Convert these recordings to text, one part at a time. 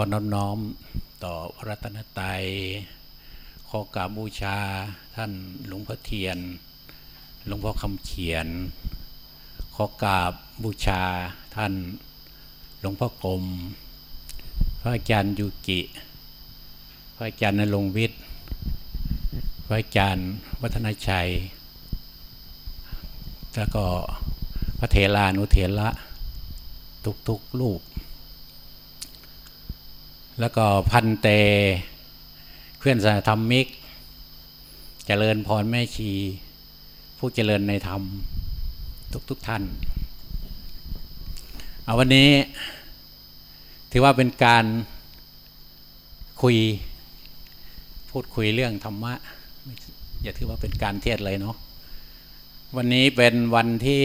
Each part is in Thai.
อน้อมน้อมต่อพระรัตนตรัยขอกราบบูชาท่านหลวงพ่อเทียน หลวงพ่อคำเขียน ขอกราบบูชาท่านหลวงพ่อกรมพระอาจารย์ยูกิ พระอาจารย์นรงวิทย์ พระอาจารย์วัฒนชัย แล้วก็พระเทลานุเทระทุกๆลูก แล้วก็พันเต เพื่อนสาธรรมิกเจริญพรแม่ชี ผู้เจริญในธรรม ทุกๆทท่านเอาวันนี้ ถือว่าเป็นการคุย พูดคุยเรื่องธรรมะ อย่าถือว่าเป็นการเทศเลยเนาะวันนี้เป็นวันที่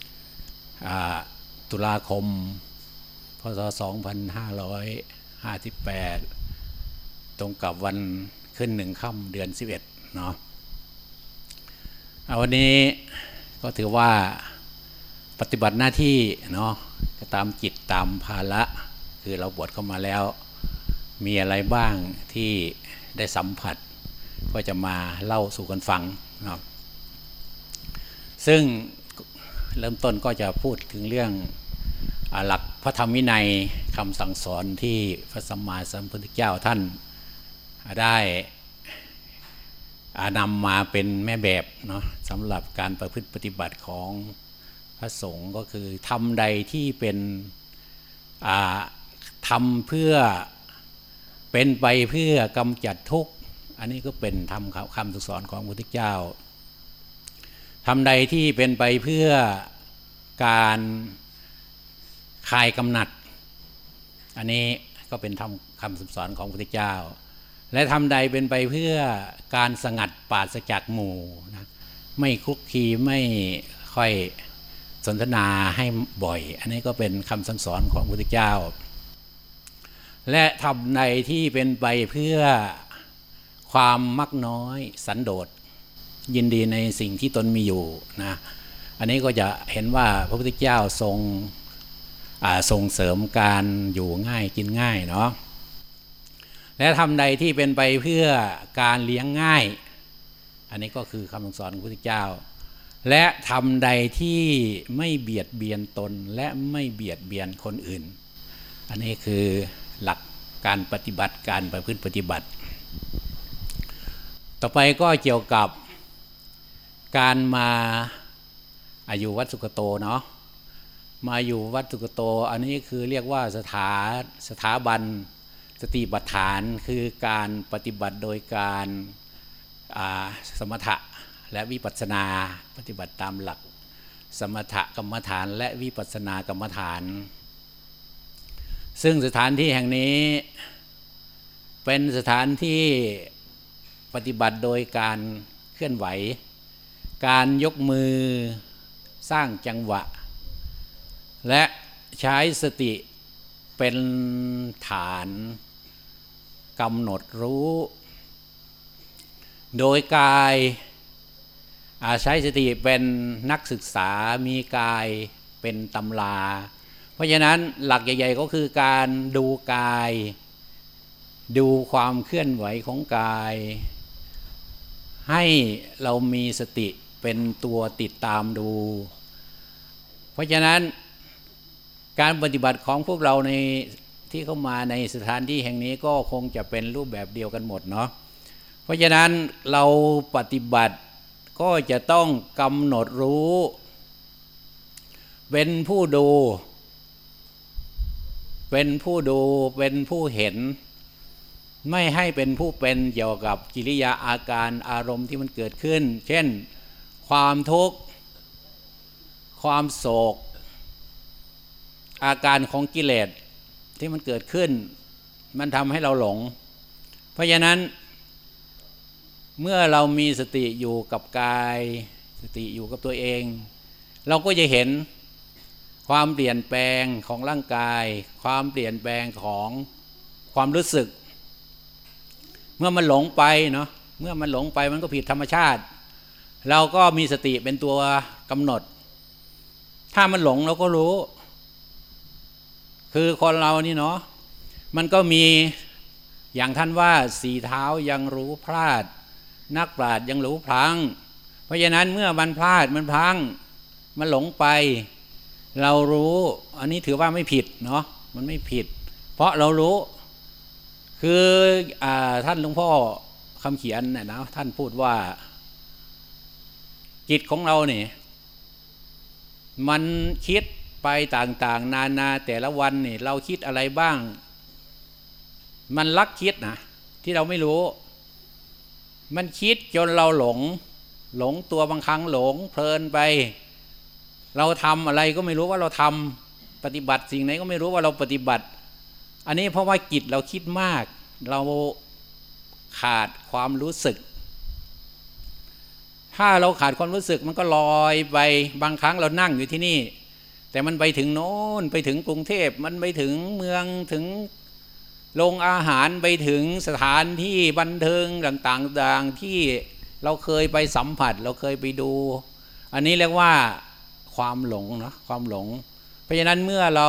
13ตุลาคม พศ 2558 ตรงกับวันขึ้นหนึ่งค่ำเดือน 11 เนาะวันนี้ก็ถือว่าปฏิบัติหน้าที่เนาะก็ตามจิตตามภาระคือเราบวชเข้ามาแล้ว มีอะไรบ้างที่ได้สัมผัส ก็จะมาเล่าสู่กันฟังนะครับซึ่งเริ่มต้นก็จะพูดถึงเรื่อง หลักพระธรรมวินัยคำสั่งสอนที่พระสัมมาสัมพุทธเจ้าท่านได้นำมาเป็นแม่แบบเนาะสำหรับการประพฤติปฏิบัติของพระสงฆ์ก็คือทำใดที่เป็นทำเพื่อเป็นไปเพื่อกำจัดทุกข์ อันนี้ก็เป็นทำคำสอนของพระพุทธเจ้าทำใดที่เป็นไปเพื่อการ คลายกำหนัด อันนี้ก็เป็นทำคำสอนของพระพุทธเจ้า และทำใดเป็นไปเพื่อการสงัดปราศจากหมู่นะไม่คุกคีไม่ค่อยสนทนาให้บ่อย อันนี้ก็เป็นคำสั่งสอนของพระพุทธเจ้า และทำใดที่เป็นไปเพื่อความมักน้อยสันโดษยินดีในสิ่งที่ตนมีอยู่นะ อันนี้ก็จะเห็นว่าพระพุทธเจ้าทรง ส่งเสริมการอยู่ง่ายกินง่ายเนาะและทำใดที่เป็นไปเพื่อการเลี้ยงง่าย อันนี้ก็คือคำสอนของพระพุทธเจ้า และทำใดที่ไม่เบียดเบียนตนและไม่เบียดเบียนคนอื่น อันนี้คือหลักการปฏิบัติการประพฤติปฏิบัติ ต่อไปก็เกี่ยวกับการมาอายุวัดสุกโตเนาะ มาอยู่วัดสุกโต อันนี้คือเรียกว่าสถาสถาบันสติปัฏฐานคือการปฏิบัติโดยการสมถะและวิปัสสนาปฏิบัติตามหลัก สมถกรรมฐานและวิปัสสนากรรมฐาน ซึ่งสถานที่แห่งนี้เป็นสถานที่ปฏิบัติโดยการเคลื่อนไหว การยกมือสร้างจังหวะ และใช้สติเป็นฐานกำหนดรู้ โดยกายอาใช้สติเป็นนักศึกษามีกายเป็นตำราเพราะฉะนั้นหลักใหญ่ ๆ ก็คือการดูกาย ดูความเคลื่อนไหวของกาย ให้เรามีสติเป็นตัวติดตามดู เพราะฉะนั้น การปฏิบัติของพวกเราในที่เข้ามาในสถานที่แห่งนี้ก็คงจะเป็นรูปแบบเดียวกันหมดเนาะเพราะฉะนั้นเราปฏิบัติก็จะต้องกำหนดรู้ เป็นผู้ดู เป็นผู้ดูเป็นผู้เห็น ไม่ให้เป็นผู้เป็นเกี่ยวกับกิริยาอาการอารมณ์ที่มันเกิดขึ้น เช่น ความทุกข์ ความโศก อาการของกิเลสที่มันเกิดขึ้น มันทำให้เราหลง เพราะฉะนั้น เมื่อเรามีสติอยู่กับกาย สติอยู่กับตัวเอง เราก็จะเห็นความเปลี่ยนแปลงของร่างกาย ความเปลี่ยนแปลงของความรู้สึก เมื่อมันหลงไปเนาะเมื่อมันหลงไปมันก็ผิดธรรมชาติ เราก็มีสติเป็นตัวกำหนด ถ้ามันหลงเราก็รู้ คือคนเรานี่เนาะมันก็มีอย่างท่านว่าสีเท้ายังรู้พลาด นักปราดยังรู้พลังเพราะฉะนั้นเมื่อมันพลาดมันพลังมันหลงไป เรารู้ อันนี้ถือว่าไม่ผิดเนาะมันไม่ผิด เพราะเรารู้ คืออท่านหลวงพ่อคำเขียนนะนะท่านพูดว่าจิตของเราเนี่ยมันคิด ไปต่างๆ นานาแต่ละวันเนี่ยเราคิดอะไรบ้าง มันลักคิดนะที่เราไม่รู้ มันคิดจนเราหลง หลงตัวบางครั้งหลง เพลินไป เราทำอะไรก็ไม่รู้ว่าเราทำปฏิบัติสิ่งไหนก็ไม่รู้ว่าเราปฏิบัติ อันนี้เพราะว่าจิตเราคิดมาก เราขาดความรู้สึก ถ้าเราขาดความรู้สึกมันก็ลอยไปบางครั้งเรานั่งอยู่ที่นี่ แต่มันไปถึงโน้นไปถึงกรุงเทพมันไปถึงเมืองถึงโรงอาหารไปถึงสถานที่บันเทิงต่างๆที่เราเคยไปสัมผัส เราเคยไปดู อันนี้เรียกว่าความหลงนะความหลง เพราะฉะนั้นเมื่อเรา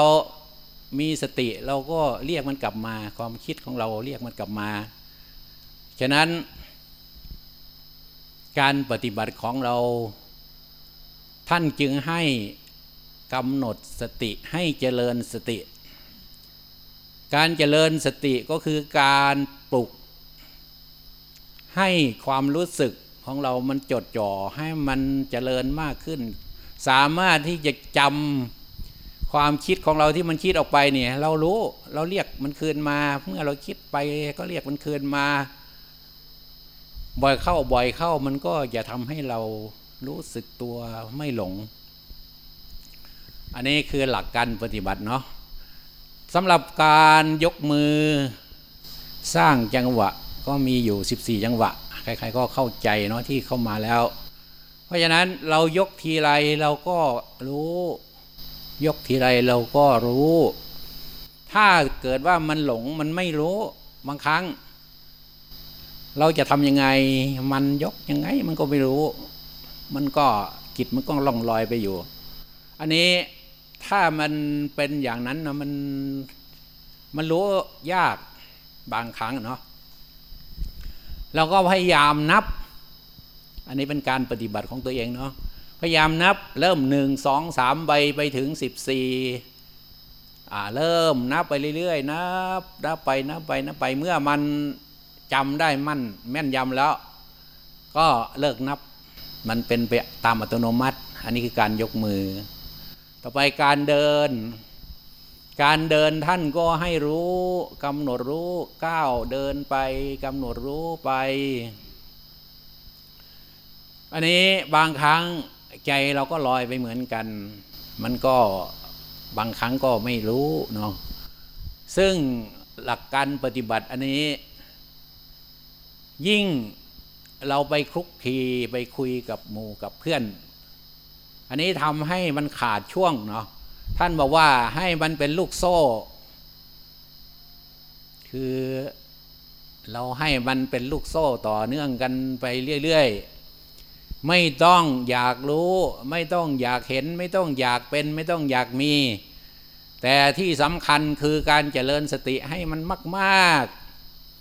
มีสติเราก็เรียกมันกลับมา ความคิดของเราเรียกมันกลับมา ฉะนั้น การปฏิบัติของเรา ท่านจึงให้ กำหนดสติให้เจริญสติ การเจริญสติก็คือการปลุก ให้ความรู้สึกของเรามันจดจ่อให้มันเจริญมากขึ้น สามารถที่จะจำความคิดของเราที่มันคิดออกไปเนี่ย เรารู้เราเรียกมันคืนมา เมื่อเราคิดไปก็เรียกมันคืนมา บ่อยเข้าบ่อยเข้ามันก็จะทำให้เรารู้สึกตัวไม่หลง อันนี้คือหลักการปฏิบัติเนาะสำหรับการยกมือสร้างจังหวะก็มีอยู่ 14 จังหวะ ใครๆก็เข้าใจเนาะที่เข้ามาแล้ว เพราะฉะนั้นเรายกทีไรเราก็รู้ ยกทีไรเราก็รู้ ถ้าเกิดว่ามันหลงมันไม่รู้บางครั้ง เราจะทำยังไงมันยกยังไงมันก็ไม่รู้ มันก็จิตมันก็ล่องลอยไปอยู่ อันนี้ ถ้ามันเป็นอย่างนั้นนะมันมันรู้ยากบางครั้งเนาะเราก็พยายามนับ อันนี้เป็นการปฏิบัติของตัวเองเนาะพยายามนับเริ่มหนึ่งสองสามใบไปถึงสิบสี่อ่าเริ่มนับไปเรื่อยๆนับนับไปนับไปนับไปเมื่อมันจำได้มั่นแม่นยำแล้ว ก็เลิกนับมันเป็นไปตามอัตโนมัติ อันนี้คือการยกมือ ต่อไปการเดิน การเดินท่านก็ให้รู้กำหนดรู้ก้าวเดินไปกำหนดรู้ไป อันนี้บางครั้งใจเราก็ลอยไปเหมือนกัน มันก็บางครั้งก็ไม่รู้เนาะซึ่งหลักการปฏิบัติอันนี้ ยิ่งเราไปคลุกคลีไปคุยกับหมู่กับเพื่อน อันนี้ทำให้มันขาดช่วงเนาะท่านบอกว่าให้มันเป็นลูกโซ่ คือเราให้มันเป็นลูกโซ่ต่อเนื่องกันไปเรื่อยๆ ไม่ต้องอยากรู้ ไม่ต้องอยากเห็น ไม่ต้องอยากเป็น ไม่ต้องอยากมี แต่ที่สำคัญคือการเจริญสติให้มันมาก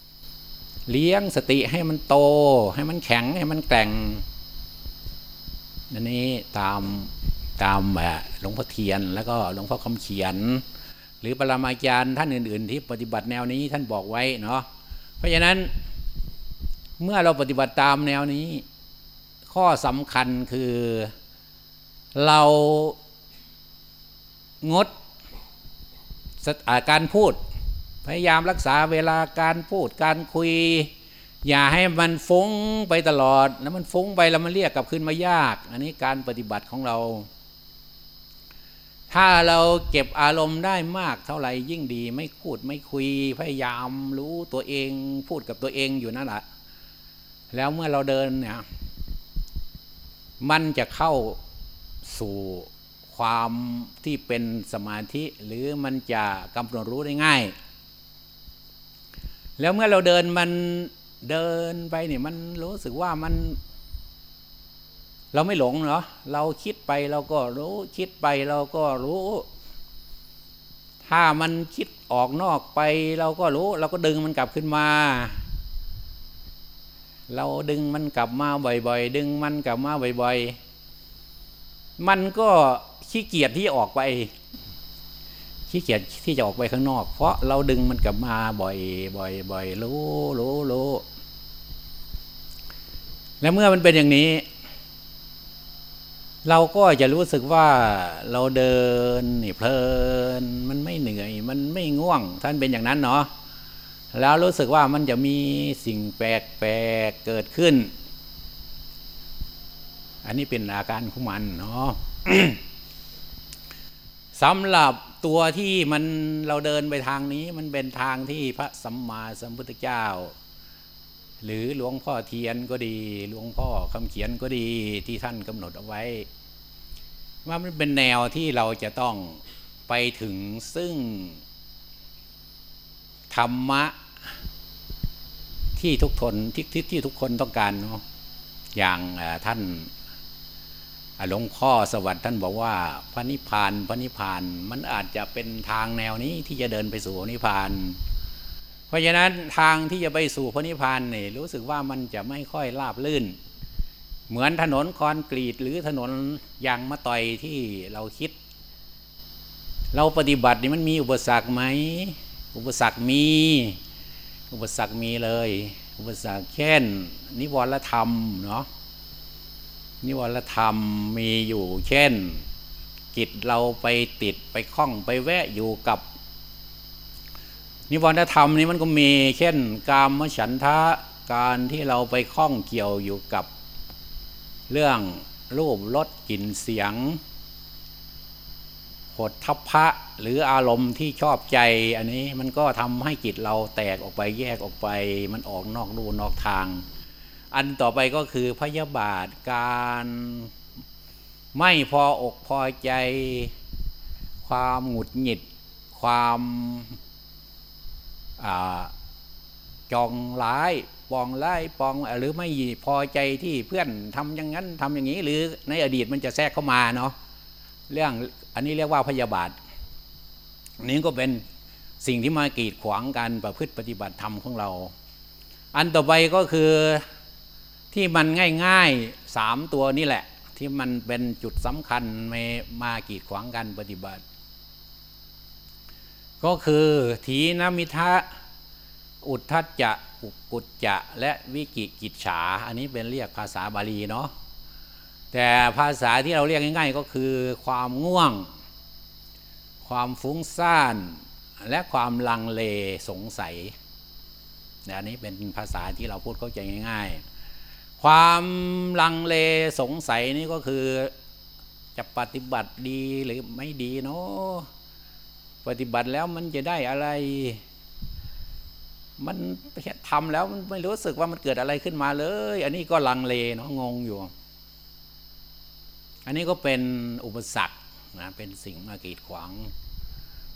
ๆ เลี้ยงสติให้มันโต ให้มันแข็งให้มันแกร่ง อันนี้ตามตามแบบหลวงพ่อเทียน แล้วก็หลวงพ่อคำเขียน หรือปรมาจารย์ท่านอื่น ๆ ที่ปฏิบัติแนวนี้ท่านบอกไว้เนาะเพราะฉะนั้นเมื่อเราปฏิบัติตามแนวนี้ ข้อสำคัญคือเรางดการพูด พยายามรักษาเวลาการพูดการคุย อย่าให้มันฟุ้งไปตลอด แล้วมันฟุ้งไปแล้วมันเรียกกลับคืนมายาก อันนี้การปฏิบัติของเรา ถ้าเราเก็บอารมณ์ได้มากเท่าไหร่ยิ่งดี ไม่พูดไม่คุยพยายามรู้ตัวเองพูดกับตัวเองอยู่นั่นแหละแล้วเมื่อเราเดินเนี่ยมันจะเข้าสู่ความที่เป็นสมาธิหรือมันจะกำหนดรู้ได้ง่าย แล้วเมื่อเราเดินมัน เดินไปเนี่ยมันรู้สึกว่ามัน เราไม่หลงเนาะเราคิดไปเราก็รู้คิดไปเราก็รู้ ถ้ามันคิดออกนอกไป เราก็รู้ เราก็ดึงมันกลับขึ้นมา เราดึงมันกลับมาบ่อยๆ ดึงมันกลับมาบ่อยๆ มันก็ขี้เกียจที่ออกไปขี้เกียจที่จะออกไปข้างนอก เพราะเราดึงมันกลับมาบ่อยบ่อยบ่อยรู้รู้รู้ แล้วเมื่อมันเป็นอย่างนี้ เราก็จะรู้สึกว่าเราเดินนี่เพลิน มันไม่เหนื่อย มันไม่ง่วง ท่านเป็นอย่างนั้นเนาะแล้วรู้สึกว่ามันจะมีสิ่งแปลกแปกเกิดขึ้น อันนี้เป็นอาการของมันเนาะสำหรับตัวที่มันเราเดินไปทางนี้ มันเป็นทางที่พระสัมมาสัมพุทธเจ้า หรือหลวงพ่อเทียนก็ดี หลวงพ่อคำเขียนก็ดีที่ท่านกำหนดเอาไว้ ว่ามันเป็นแนวที่เราจะต้องไปถึงซึ่ง ธรรมะ ที่ทุกทนที่ที่ที่ทุกคนต้องการเนาะอย่างท่านหลวงพ่อสวัสดิ์ท่านบอกว่าพระนิพพานพระนิพพานมันอาจจะเป็นทางแนวนี้ที่จะเดินไปสู่นิพพาน ราะฉะนั้นทางที่จะไปสู่พระนิพพานเนี่ยรู้สึกว่ามันจะไม่ค่อยราบลื่น เหมือนถนนคอนกรีตหรือถนนยางมะตอยที่เราคิด เราปฏิบัตินี่มันมีอุปสรรคไหมอุปสรรคมี อุปสรรคมีเลย อุปสรรคเช่น นิวรธรรมเนาะนิวรธรรมมีอยู่ เช่นจิตเราไปติดไปคล้องไปแวะอยู่กับ นิวรณธรรมนี้มันก็มีเช่น กามฉันทะการที่เราไปคล้องเกี่ยวอยู่กับ เรื่องรูปรสกลิ่นเสียงหดทัพพะหรืออารมณ์ที่ชอบใจ อันนี้มันก็ทำให้จิตเราแตกออกไปแยกออกไป มันออกนอกรูนอกทาง อันต่อไปก็คือพยาบาทการไม่พออกพอใจ ความหงุดหงิด ความ จองร้ายปองไล่ปองหรือไม่พอใจที่เพื่อนทำอย่างนั้นทำอย่างนี้ หรือในอดีตมันจะแทรกเข้ามาเนาะเรื่องอันนี้เรียกว่าพยาบาทนี้ก็เป็นสิ่งที่มากีดขวางการประพฤติปฏิบัติธรรมของเรา อันต่อไปก็คือที่มันง่ายๆสามตัวนี่แหละ ที่มันเป็นจุดสำคัญมามากีดขวางกันปฏิบัติ ก็คือถีนมิทะอุทธัจจะอุกุจจะและวิกิกิจฉา อันนี้เป็นเรียกภาษาบาลีเนาะแต่ภาษาที่เราเรียกง่ายๆก็คือความง่วง ความฟุ้งซ่าน และความลังเลสงสัยอันนี้เป็นภาษาที่เราพูดเข้าใจง่าย ๆ ความลังเลสงสัยนี่ก็คือจะปฏิบัติดีหรือไม่ดีเนาะ ปฏิบัติแล้วมันจะได้อะไร มันทำแล้วมันไม่รู้สึกว่ามันเกิดอะไรขึ้นมาเลย อันนี้ก็ลังเลเนาะงงอยู่ อันนี้ก็เป็นอุปสรรคนะเป็นสิ่งมากีดขวาง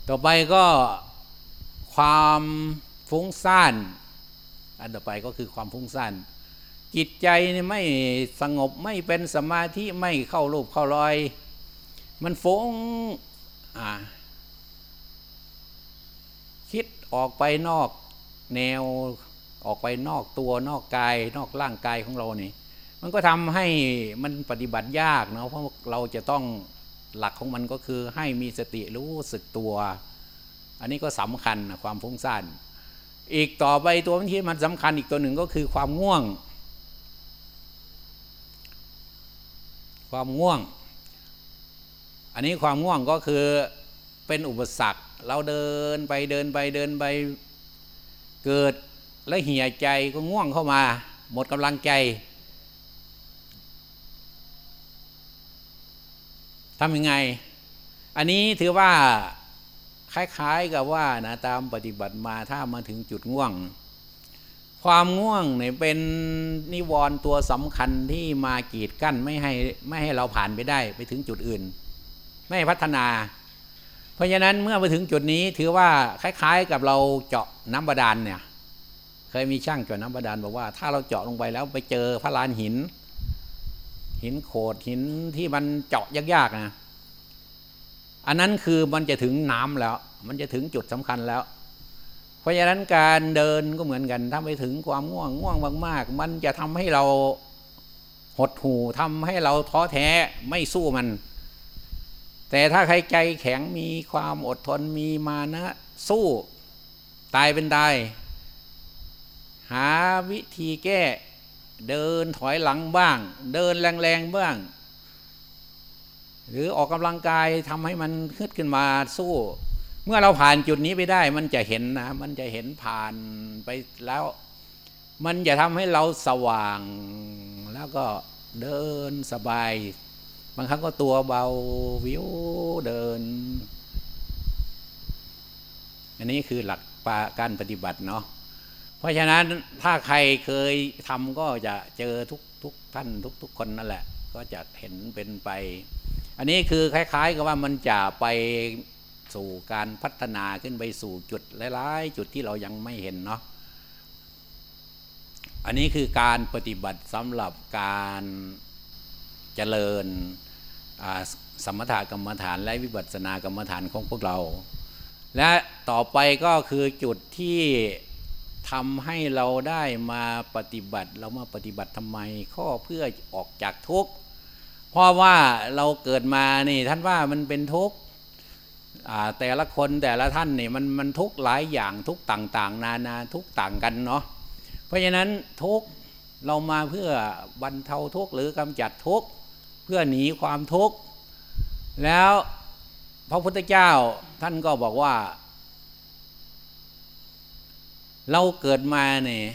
ต่อไปก็ความฟุ้งซ่าน อันต่อไปก็คือความฟุ้งซ่านจิตใจนี่ไม่สงบไม่เป็นสมาธิไม่เข้ารูปเข้ารอย มันฟงอ่า ออกไปนอกแนวออกไปนอกตัวนอกกาย นอกร่างกายของเรานี่มันก็ทำให้มันปฏิบัติยากเนาะเพราะเราจะต้องหลักของมันก็คือให้มีสติรู้สึกตัว อันนี้ก็สำคัญความฟุ้งซ่านอีกต่อไปตัวที่มันสำคัญอีกตัวหนึ่งก็คือความง่วง ความง่วง อันนี้ความง่วงก็คือเป็นอุปสรรค เราเดินไปเดินไปเดินไปเกิดและเหี่ยใจก็ง่วงเข้ามา หมดกำลังใจทำยังไง อันนี้ถือว่าคล้ายๆกับว่านะตามปฏิบัติมาถ้ามาถึงจุดง่วง ความง่วงเนี่ยเป็นนิวรณ์ตัวสำคัญที่มากีดกั้นไม่ให้ไม่ให้เราผ่านไปได้ไปถึงจุดอื่น ไม่พัฒนา เพราะฉะนั้นเมื่อไปถึงจุดนี้ถือว่าคล้ายๆ กับเราเจาะน้ำบาดาลเนี่ย เคยมีช่างเจาะน้ำบาดาลบอกว่า ถ้าเราเจาะลงไปแล้วไปเจอพระลานหิน หินโขดหินที่มันเจาะยากๆนะอันนั้นคือมันจะถึงน้ำแล้ว มันจะถึงจุดสำคัญแล้ว เพราะฉะนั้นการเดินก็เหมือนกัน ถ้าไปถึงความง่วงง่วงมากๆ มันจะทำให้เราหดหู่ทำให้เราท้อแท้ไม่สู้มัน แต่ถ้าใครใจแข็งมีความอดทนมีมานะ สู้ตายเป็นตายหาวิธีแก้ เดินถอยหลังบ้าง เดินแรงๆบ้าง หรือออกกำลังกายทำให้มันขึ้นขึ้นมาสู้ เมื่อเราผ่านจุดนี้ไปได้ มันจะเห็นนะ มันจะเห็นผ่านไปแล้ว มันจะทำให้เราสว่างแล้วก็เดินสบาย บางครั้งก็ตัวเบาวิวเดิน อันนี้คือหลักการปฏิบัติเนาะเพราะฉะนั้นถ้าใครเคยทำก็จะเจอทุกทุกท่านทุกทุกคนนั่นแหละ ก็จะเห็นเป็นไป อันนี้คือคล้าย ๆ กับว่ามันจะไปสู่การพัฒนาขึ้นไปสู่จุดหลายๆจุดที่เรายังไม่เห็นเนาะอันนี้คือการปฏิบัติสำหรับการเจริญ สมถกรรมฐานและวิปัสสนากรรมฐานของพวกเรา และต่อไปก็คือจุดที่ทำให้เราได้มาปฏิบัติเรามาปฏิบัติทำไมข้อเพื่อออกจากทุกข์เพราะว่าเราเกิดมานี่ท่านว่ามันเป็นทุกข์แต่ละคนแต่ละท่านนี่มันมันทุกข์หลายอย่างทุกต่างๆ นานาทุกต่างกันเนาะเพราะฉะนั้นทุกข์เรามาเพื่อบรรเทาทุกข์หรือกำจัดทุกข์ พื่อหนีความทุกข์ แล้วพระพุทธเจ้าท่านก็บอกว่า เราเกิดมาเนี่ย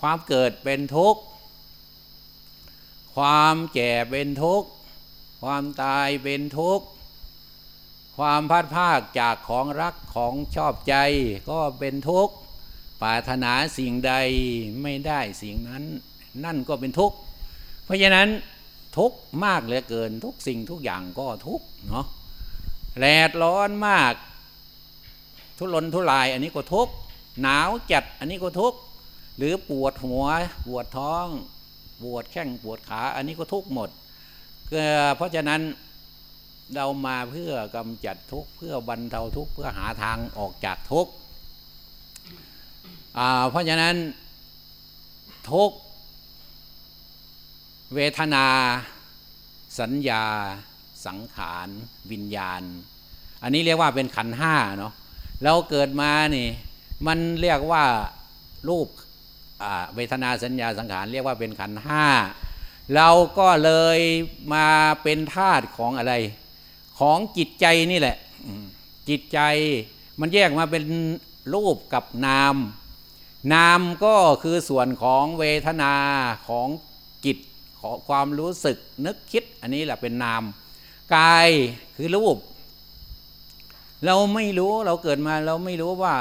ความเกิดเป็นทุกข์ ความแก่เป็นทุกข์ ความตายเป็นทุกข์ ความพัดภาคจากของรักของชอบใจก็เป็นทุกข์ปรารถนาสิ่งใดไม่ได้สิ่งนั้น นั่นก็เป็นทุกข์ เพราะฉะนั้น ทุกมากเหลือเกิน ทุกสิ่งทุกอย่างก็ทุกเนาะแดดร้อนมาก ทุรนทุราย อันนี้ก็ทุกหนาวจัดอันนี้ก็ทุกหรือปวดหัวปวดท้อง ปวดแข้งปวดขา อันนี้ก็ทุกหมดเพราะฉะนั้นเรามาเพื่อกำจัดทุกเพื่อบรรเทาทุกเพื่อหาทางออกจากทุกเพราะฉะนั้นทุก เวทนา สัญญา สังขารวิญญาณ อันนี้เรียกว่าเป็นขันห้าเนาะเราเกิดมานี่มันเรียกว่ารูปเวทนาสัญญาสังขารเรียกว่าเป็นขันห้าเราก็เลยมาเป็นธาตุของอะไร ของจิตใจนี่แหละ จิตใจมันแยกมาเป็นรูปกับนาม นามก็คือส่วนของเวทนาของ ขอความรู้สึกนึกคิด อันนี้แหละเป็นนามกายคือรูป เราไม่รู้เราเกิดมาเราไม่รู้ว่า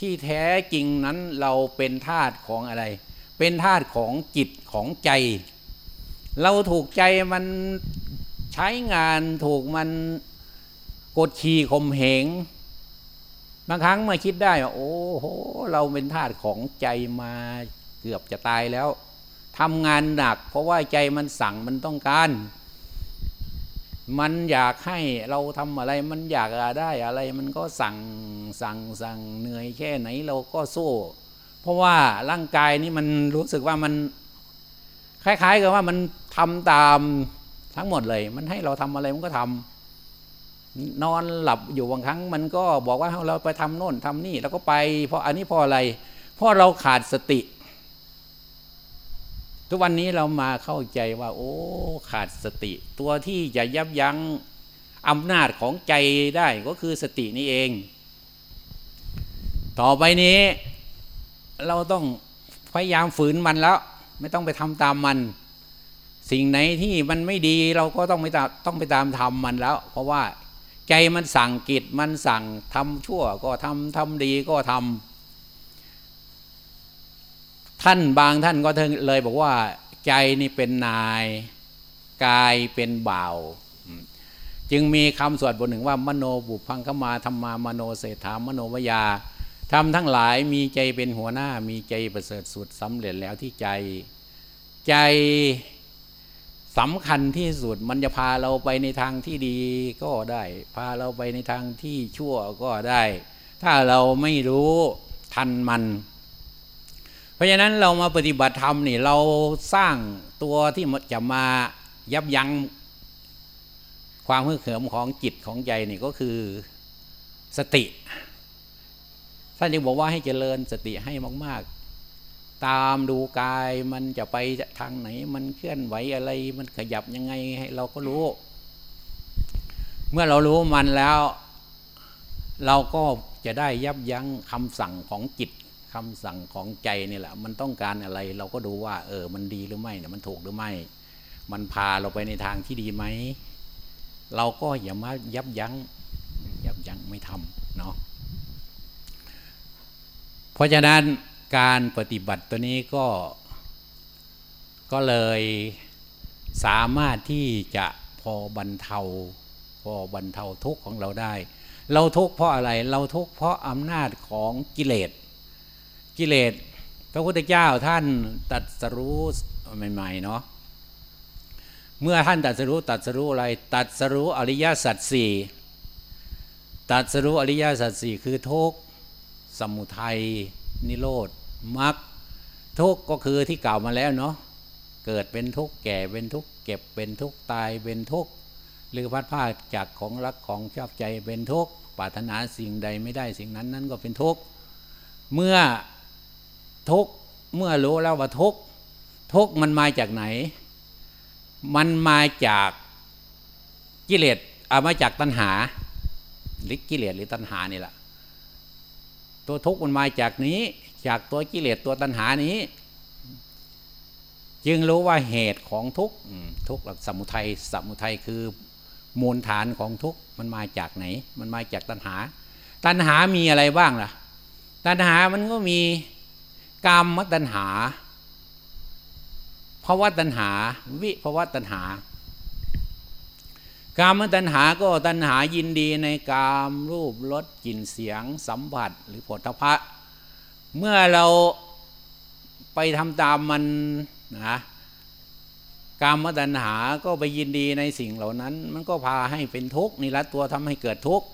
ที่แท้จริงนั้นเราเป็นธาตุของอะไร เป็นธาตุของจิตของใจ เราถูกใจมันใช้งานถูกมันกดขี่ข่มเหงบางครั้งมาคิดได้ว่าโอ้โหเราเป็นทาสของใจมาเกือบจะตายแล้ว ทำงานหนัก เพราะว่าใจมันสั่งมันต้องการ มันอยากให้เราทำอะไรมันอยากได้อะไร มันก็สั่งสั่งสั่งเหนื่อยแค่ไหนเราก็สู้ เพราะว่าร่างกายนี้มันรู้สึกว่ามันคล้ายๆกับว่ามันทำตามทั้งหมดเลย มันให้เราทำอะไรมันก็ทำนอนหลับอยู่บางครั้งมันก็บอกว่าเราไปทำโน่นทำนี่ แล้วก็ไป เพราะอันนี้เพราะอะไร เพราะเราขาดสติ ทุกวันนี้เรามาเข้าใจว่า โอ้ ขาดสติ ตัวที่จะยับยั้งอำนาจของใจได้ก็คือสตินี่เอง ต่อไปนี้ เราต้องพยายามฝืนมันแล้ว ไม่ต้องไปทำตามมัน สิ่งไหนที่มันไม่ดีเราก็ต้องไปตามต้องไปตามทำมันแล้ว เพราะว่าใจมันสั่งกิจมันสั่งทำชั่วก็ทำทำดีก็ทำ ท่านบางท่านก็เลยบอกว่าใจนี่เป็นนาย กายเป็นบ่าว จึงมีคำสวดบทหนึ่งว่า มโนบุพังขมาธรรมามโนเศรษฐามโนวยาทำทั้งหลายมีใจเป็นหัวหน้ามีใจประเสริฐสุดสำเร็จแล้วที่ใจใจสำคัญที่สุดมันจะพาเราไปในทางที่ดีก็ได้ พาเราไปในทางที่ชั่วก็ได้ ถ้าเราไม่รู้ทันมัน เพราะฉะนั้นเรามาปฏิบัติธรรมนี่เราสร้างตัวที่จะมายับยั้งความเหื่อเขิมของจิตของใจนี่ก็คือสติท่านจึงบอกว่าให้เจริญสติให้มาก ๆ ตามดูกายมันจะไปทางไหน มันเคลื่อนไหวอะไร มันขยับยังไงให้เราก็รู้ เมื่อเรารู้มันแล้ว เราก็จะได้ยับยั้งคำสั่งของจิต คำสั่งของใจนี่แหละ มันต้องการอะไร เราก็ดูว่า เออ มันดีหรือไม่เนี่ยมันถูกหรือไม่ มันพาเราไปในทางที่ดีไหม เราก็อย่ามายับยั้ง ยับยั้งไม่ทำเนาะเพราะฉะนั้นการปฏิบัติตัวนี้ก็ ก็เลยสามารถที่จะพอบรรเทา พอบรรเทาทุกข์ของเราได้ เราทุกข์เพราะอะไร เราทุกข์เพราะอำนาจของกิเลส กิเลสพระพุทธเจ้าท่านตัดสรู้ใหม่ๆเนาะเมื่อท่านตัดสรู้ตัดสรู้อะไร ตัดสรู้อริยสัจสี่ตัดสรู้อริยสัจสี่คือทุกข์สมุทัยนิโรธมรรคทุกข์ก็คือที่กล่าวมาแล้วเนาะเกิดเป็นทุกข์แก่เป็นทุกข์เก็บเป็นทุกข์ตายเป็นทุกข์หรือพัดผ้าจากของรักของชอบใจเป็นทุกข์ปรารถนาสิ่งใดไม่ได้สิ่งนั้นนั้นก็เป็นทุกข์เมื่อ ทุกเมื่อรู้แล้วว่าทุกทุกมันมาจากไหน มันมาจากกิเลสเอามาจากตัณหาหรือกิเลสหรือตัณหานี่แหละตัวทุกข์มันมาจากนี้ จากตัวกิเลสตัวตัณหานี้ จึงรู้ว่าเหตุของทุกข์ทุกข์สมุทัยสมุทัยคือมูลฐานของทุกข์มันมาจากไหน มันมาจากตัณหา ตัณหามีอะไรบ้างล่ะ ตัณหามันก็มี กรรมตัณหาภาวะตัณหา วิภาวะตัณหา กามตัณหาก็ตัณหายินดีในกามรูปรสกลิ่นเสียง สัมผัสหรือผลทพะเมื่อเราไปทำตามมันนะกามตัณหาก็ไปยินดีในสิ่งเหล่านั้น มันก็พาให้เป็นทุกข์นี่ละตัวทำให้เกิดทุกข์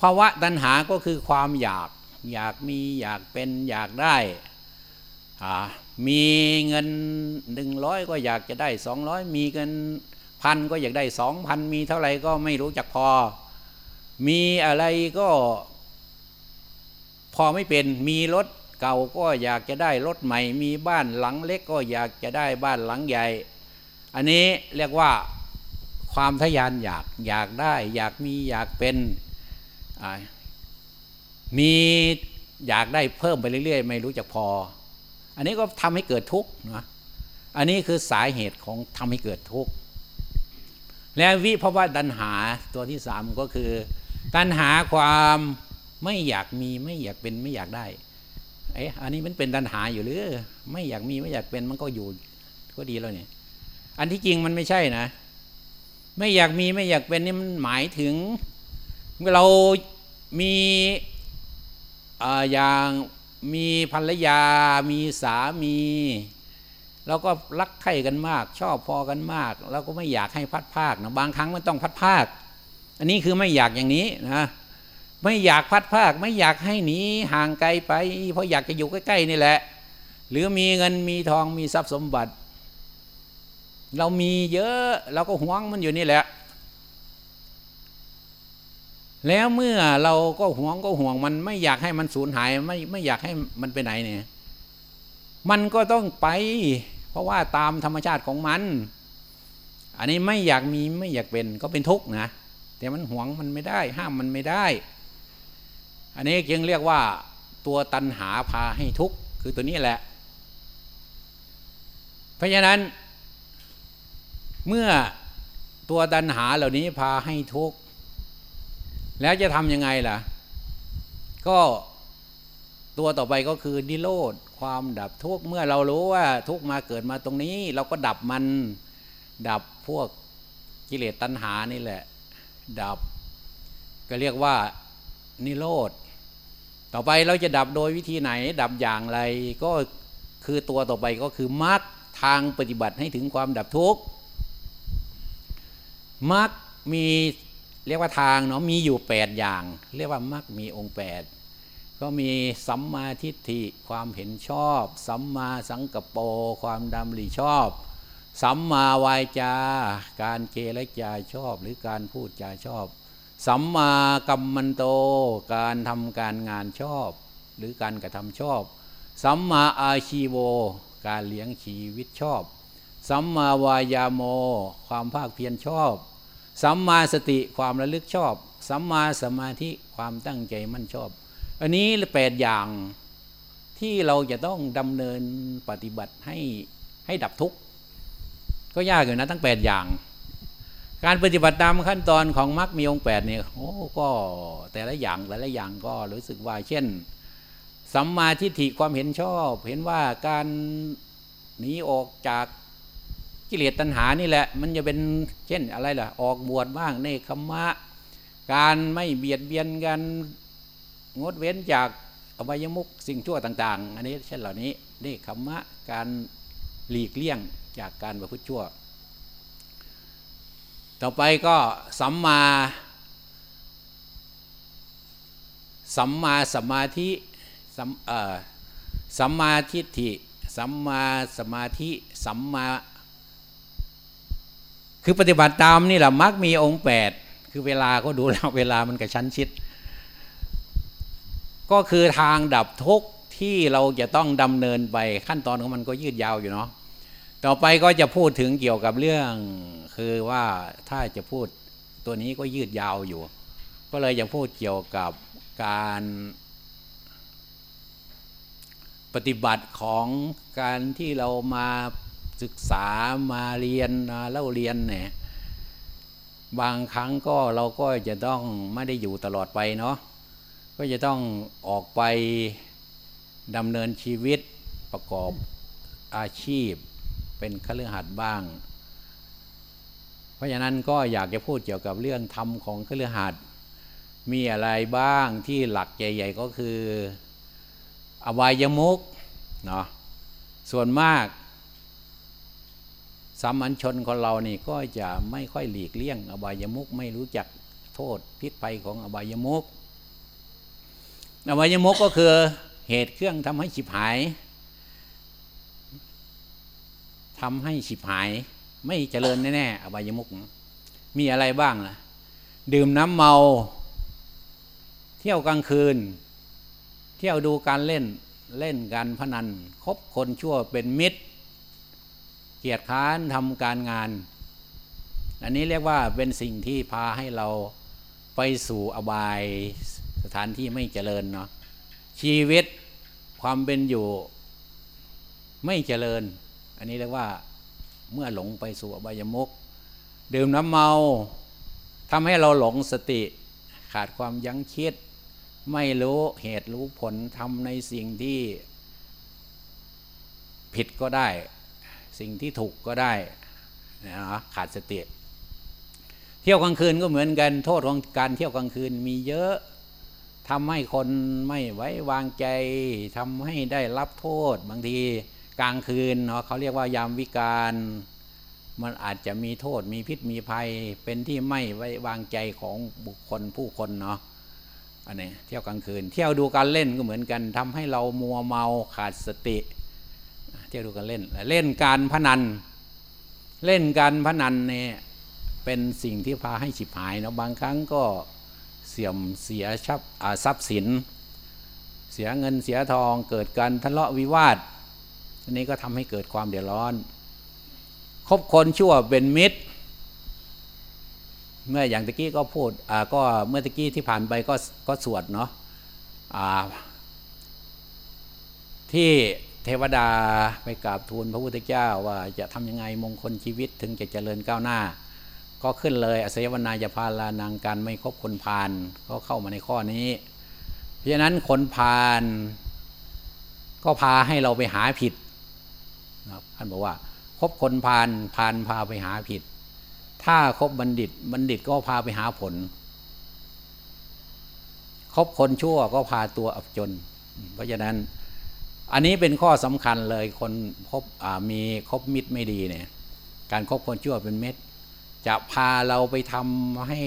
ภาวะตัณหาก็คือความอยาก อยากมีอยากเป็นอยากได้มีเงินหนึ่งร้อยก็อยากจะได้สองร้อยมีเงินพันก็อยากได้สองพันมีเท่าไหร่ก็ไม่รู้จักพอ มีอะไรก็ พอไม่เป็นมีรถเก่าก็อยากจะได้รถใหม่ มีบ้านหลังเล็กก็อยากจะได้บ้านหลังใหญ่ อันนี้เรียกว่าความทยานอยากอยากได้ อยากมีอยากเป็น มีอยากได้เพิ่มไปเรื่อยๆ ไม่รู้จักพอ อันนี้ก็ทำให้เกิดทุกข์นะอันนี้คือสาเหตุของทำให้เกิดทุกข์และวิภาวะตัณหาตัวที่สามก็คือ ตัณหาความไม่อยากมีไม่อยากเป็นไม่อยากได้เอ๊ะอันนี้มันเป็นตัณหาอยู่หรือไม่อยากมีไม่อยากเป็นมันก็อยู่ก็ดีแล้วเนี่ย อันที่จริงมันไม่ใช่นะ ไม่อยากมีไม่อยากเป็นนี่มันหมายถึง เรามี อย่างมีภรรยา มีสามีเราก็รักใคร่กันมาก ชอบพอกันมากเราก็ไม่อยากให้พัดภาคนะบางครั้งมันต้องพัดภาค อันนี้คือไม่อยากอย่างนี้นะไม่อยากพัดภาค ไม่อยากให้หนีห่างไกลไป เพราะอยากจะอยู่ใกล้ๆนี่แหละ หรือมีเงินมีทองมีทรัพย์สมบัติ เรามีเยอะเราก็หวงมันอยู่นี่แหละ แล้วเมื่อเราก็หวงก็ห่วงมันไม่อยากให้มันสูญหายไม่ไม่อยากให้มันไปไหนเนี่ย มันก็ต้องไป เพราะว่าตามธรรมชาติของมัน อันนี้ไม่อยากมีไม่อยากเป็นก็เป็นทุกข์นะแต่มันหวงมันไม่ได้ ห้ามมันไม่ได้ อันนี้จึงเรียกว่าตัวตันหาพาให้ทุกข์คือตัวนี้แหละ เพราะฉะนั้น เมื่อตัวตันหาเหล่านี้พาให้ทุกข์ แล้วจะทำยังไงล่ะ ก็ตัวต่อไปก็คือนิโรธความดับทุกข์เมื่อเรารู้ว่าทุกข์มาเกิดมาตรงนี้ เราก็ดับมันดับพวกกิเลสตัณหานี่แหละ ดับ ก็เรียกว่านิโรธต่อไปเราจะดับโดยวิธีไหน ดับอย่างไรก็คือตัวต่อไปก็คือมรรคทางปฏิบัติให้ถึงความดับทุกข์มักมี เรียกว่าทางเนาะมีอยู่ 8 อย่าง เรียกว่ามักมีองค์ 8 ก็มีสัมมาทิฏฐิความเห็นชอบ สัมมาสังกปรความดำริชอบ สัมมาวายจาการเกลจาชอบ หรือการพูดจาชอบ สัมมากัมมันโต การทำการงานชอบ หรือการกระทำชอบ สัมมาอาชีโว การเลี้ยงชีวิตชอบ สัมมาวายาโม ความภาคเพียรชอบ สัมมาสติความระลึกชอบ สัมมาสมาธิความตั้งใจมั่นชอบ อันนี้แปดอย่างที่เราจะต้องดำเนินปฏิบัติให้ให้ดับทุกข์ก็ยากอยู่นะทั้งแปดอย่าง การปฏิบัติตามขั้นตอนของมรรคมีองค์แปดเนี่ยโอ้ก็แต่ละอย่างแต่ละอย่างก็รู้สึกว่า เช่น สัมมาทิฏฐิความเห็นชอบ เห็นว่าการหนีออกจาก กิเลสตัณหานี่แหละ มันจะเป็นเช่นอะไรล่ะ ออกบวชบ้างในคมะ การไม่เบียดเบียนกันงดเว้นจากอบายมุกสิ่งชั่วต่าง ๆ อันนี้เช่นเหล่านี้นี่คมะการหลีกเลี่ยงจากการประพฤติชั่ว ต่อไปก็สัมมาสัมมาสมาธิสัมสัมมาทิฏฐิ สัมมาสมาธิ สัมมา คือปฏิบัติตามนี่แหละมักมีองค์แปดคือเวลาก็ดูแล้วเวลามันกระชั้นชิด ก็คือทางดับทุกข์ที่เราจะต้องดำเนินไปขั้นตอนของมันก็ยืดยาวอยู่เนาะต่อไปก็จะพูดถึงเกี่ยวกับเรื่อง คือว่าถ้าจะพูดตัวนี้ก็ยืดยาวอยู่ ก็เลยจะพูดเกี่ยวกับการปฏิบัติของการที่เรามา ศึกษามาเรียนเล่าเรียนเนี่ยบางครั้งก็เราก็จะต้องไม่ได้อยู่ตลอดไปเนาะก็จะต้องออกไปดำเนินชีวิตประกอบอาชีพ เป็นคฤหัสถ์บ้าง เพราะฉะนั้นก็อยากจะพูดเกี่ยวกับเรื่องธรรมของคฤหัสถ์มีอะไรบ้างที่หลักใหญ่ ๆ ก็คืออบายมุกเนาะส่วนมาก สามัญชนของเรานี่ก็จะไม่ค่อยหลีกเลี่ยง อบายมุกไม่รู้จักโทษพิษภัยของอบายมุกอบายมุกก็คือเหตุเครื่องทำให้ฉิบหายทำให้ฉิบหาย ไม่เจริญแน่ๆอบายมุกมีอะไรบ้างล่ะ ดื่มน้ำเมา เที่ยวกลางคืน เที่ยวดูการเล่นเล่นการพนันคบคนชั่วเป็นมิตร เกียรติค้านทำการงาน อันนี้เรียกว่าเป็นสิ่งที่พาให้เราไปสู่อบายสถานที่ไม่เจริญเนาะชีวิตความเป็นอยู่ไม่เจริญ อันนี้เรียกว่าเมื่อหลงไปสู่อบายมุกดื่มน้ำเมาทำให้เราหลงสติ ขาดความยั้งคิด ไม่รู้เหตุรู้ผลทำในสิ่งที่ผิดก็ได้ สิ่งที่ถูกก็ได้นะขาดสติเที่ยวกลางคืนก็เหมือนกันโทษของการเที่ยวกลางคืนมีเยอะทำให้คนไม่ไว้วางใจทำให้ได้รับโทษบางทีกลางคืนเนาะเขาเรียกว่ายามวิการ มันอาจจะมีโทษมีพิษมีภัย เป็นที่ไม่ไว้วางใจของบุคคลผู้คนเนาะอันนี้เที่ยวกลางคืน เที่ยวดูการเล่นก็เหมือนกันทำให้เรามัวเมาขาดสติ ที่ยวดูการเล่น เล่นการพนัน เล่นการพนันเนี่ยเป็นสิ่งที่พาให้ฉิบหายเนาะบางครั้งก็เสื่อมเสียชับทรัพย์สิน เสียเงินเสียทองเกิดการทะเลาะวิวาทอันนี้ก็ทำให้เกิดความเดือดร้อน คบคนชั่วเป็นมิตร เมื่ออย่างตะกี้ก็พูดอ่าก็เมื่อตะกี้ที่ผ่านไปก็ก็สวดเนาะอ่าที่ เทวดาไปกราบทูลพระพุทธเจ้าว่าจะทำยังไงมงคลชีวิตถึงจะเจริญก้าวหน้า ก็ขึ้นเลยอสยวนาจะพาลานางการไม่คบคนพาลก็เข้ามาในข้อนี้ เพราะฉะนั้นคนพาลก็พาให้เราไปหาผิดท่านบอกว่าคบคนพาลพาลพาไปหาผิด ถ้าคบบัณฑิตบัณฑิตก็พาไปหาผลคบคนชั่วก็พาตัวอับจน เพราะฉะนั้น อันนี้เป็นข้อสำคัญเลยคนคบมีคบมิตรไม่ดีเนี่ย การครบคนชั่วเป็นเม็ดจะพาเราไปทำให้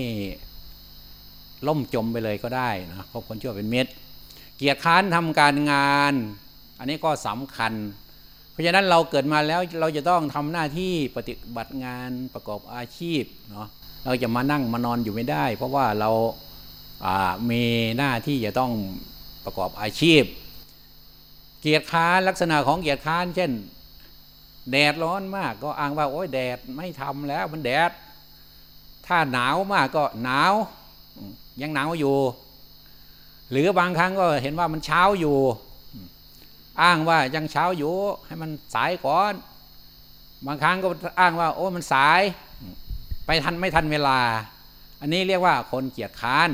ล่มจมไปเลยก็ได้นะคบคนชั่วเป็นเม็ดเกียรติค้านทำการงาน อันนี้ก็สำคัญ เพราะฉะนั้นเราเกิดมาแล้วเราจะต้องทำหน้าที่ปฏิบัติงานประกอบอาชีพเนาะเราจะมานั่งมานอนอยู่ไม่ได้ เพราะว่าเรามีหน้าที่จะต้องประกอบอาชีพ กียรติค้านลักษณะของเกียรติค้าน เช่น แดดร้อนมากก็อ้างว่าโอ้ยแดดไม่ทำแล้วมันแดด ถ้าหนาวมากก็หนาว ยังหนาวอยู่ หรือบางครั้งก็เห็นว่ามันเช้าอยู่ อ้างว่ายังเช้าอยู่ ให้มันสายก่อน บางครั้งก็อ้างว่า โอ้มันสาย ไปทันไม่ทันเวลา อันนี้เรียกว่าคนเกียจค้าน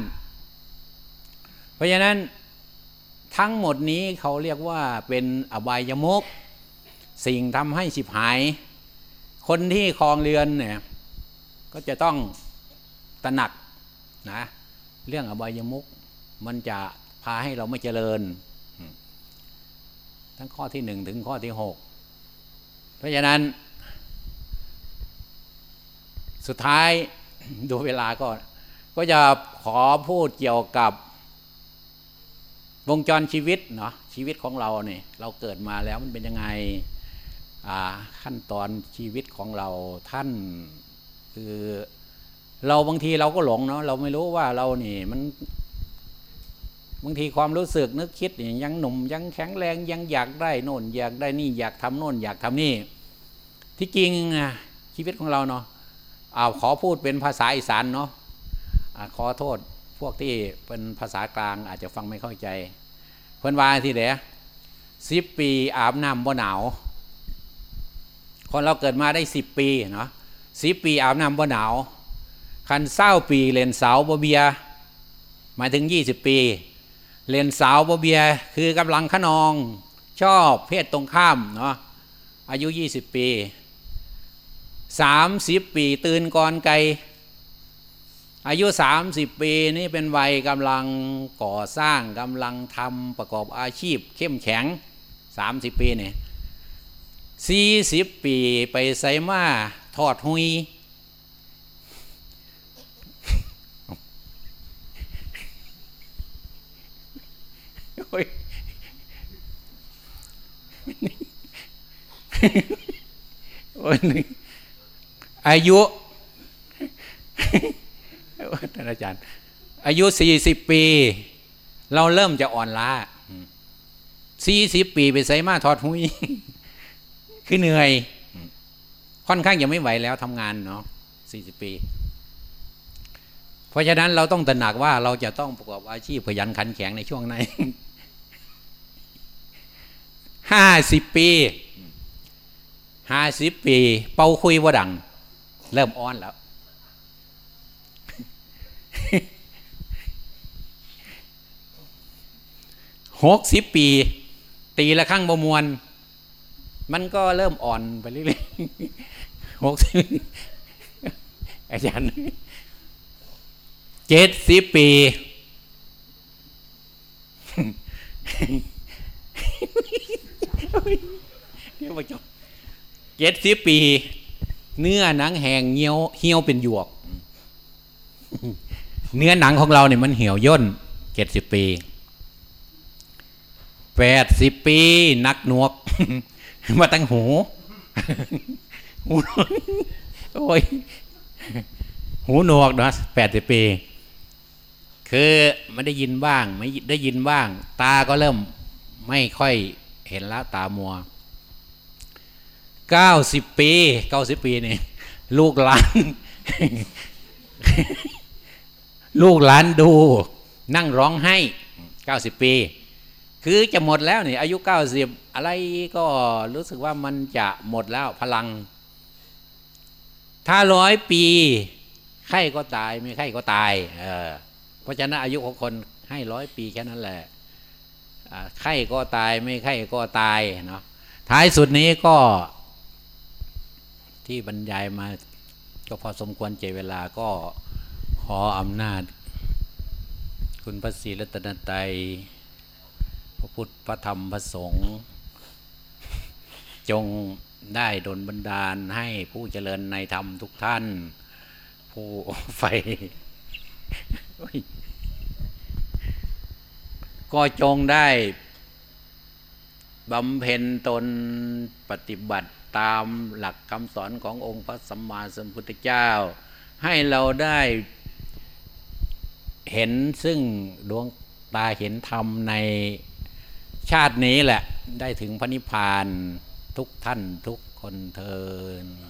เพราะฉะนั้น ทั้งหมดนี้เขาเรียกว่าเป็นอบายมุกสิ่งทำให้สิบหาย คนที่คลองเรือนเนี่ยก็จะต้องตระหนักนะเรื่องอบายมุกมันจะพาให้เราไม่เจริญ ทั้งข้อที่หนึ่งถึงข้อที่หกเพราะฉะนั้น สุดท้ายดูเวลาก็ ก็จะขอพูดเกี่ยวกับ วงจรชีวิตเนาะชีวิตของเราเนี่ยเราเกิดมาแล้วมันเป็นยังไงขั้นตอนชีวิตของเราท่านคือเราบางทีเราก็หลงเนาะเราไม่รู้ว่าเรานี่มันบางทีความรู้สึกนึกคิดนี่ยังหนุ่มยังแข็งแรงยังอยากได้โน่นอยากได้นี่อยากทำโน่นอยากทำนี่ ที่จริงชีวิตของเราเนาะเอาขอพูดเป็นภาษาอีสานเนาะขอโทษ พวกที่เป็นภาษากลางอาจจะฟังไม่เข้าใจ เพื่อนว่าที่เดียสิบปีอาบน้ำบ่หนาว คนเราเกิดมาได้สิบปีเนาะสิบปีอาบน้ำบ่หนาว คันเศร้าปีเลนเสาบ่เบียหมายถึงยี่สิบปี เลนสาวบเบียคือกำลังขนอง ชอบเพศตรงข้ามเนาะอายุยี่สิบปีสามสิบปีตื่นก่อนไกล อายุสามสิบปีนี่เป็นวัยกำลังก่อสร้างกำลังทำประกอบอาชีพ เข้มแข็งสามสิบปีเนี่ยสี่สิบปีไปใส่มาทอดหุยอายุ ท่านอาจารย์ อายุสี่สิบปี เราเริ่มจะอ่อนล้าสี่สิบปีไปใส่มาทอดหุยคือเหนื่อย ค่อนข้างยังไม่ไหวแล้วทำงานเนาะสี่สิบปี เพราะฉะนั้นเราต้องตระหนักว่าเราจะต้องประกอบอาชีพขยันขันแข็งในช่วงไหนห้าสิบปีห้าสิบปี เป่าคุยว่าดัง เริ่มอ้อนแล้ว หกสิบปี ตีละข้างบมวลมันก็เริ่มอ่อนไปเรื่อยๆหกสิบอาจารย์เจ็ดสิบปีเจ็ดสิบปี เนื้อหนังแห้งเหี่ยวเหี่ยวเป็นหยวก เนื้อหนังของเราเนี่ยมันเหี่ยวย่นเจ็ดสิบปีแปดสิบปี นักหนวก มาตั้งหูหูโอ้ยหูหนวกนะแปดสิบปี คือไม่ได้ยินบ้าง ไม่ได้ยินบ้าง ตาก็เริ่มไม่ค่อยเห็นแล้วตามัวเก้าสิบปีเก้าสิบปีนี่ลูกหลาน ลูกหลานดู นั่งร้องให้เก้าสิบปี คือจะหมดแล้วนี่อายุเก้าสิบอะไรก็รู้สึกว่ามันจะหมดแล้วพลัง ถ้าร้อยปี ไข้ก็ตายไม่ไข้ก็ตายเออเพราะฉะนั้นอายุของคนให้ร้อยปีแค่นั้นแหละไข้ก็ตายไม่ไข้ก็ตายเนาะท้ายสุดนี้ก็ ที่บรรยายมาก็พอสมควรเจเวลาก็ ขออำนาจ คุณพระศรีรัตนตรัยพระพุทธพระธรรมพระสงฆ์จงได้ดลบันดาลให้ผู้เจริญในธรรมทุกท่าน ผู้ไฟก็จงได้บำเพ็ญตนปฏิบัติตามหลักคำสอนขององค์พระสัมมาสัมพุทธเจ้า ให้เราได้ เห็นซึ่งดวงตาเห็นธรรมในชาตินี้แหละ ได้ถึงพระนิพพานทุกท่านทุกคนเทิน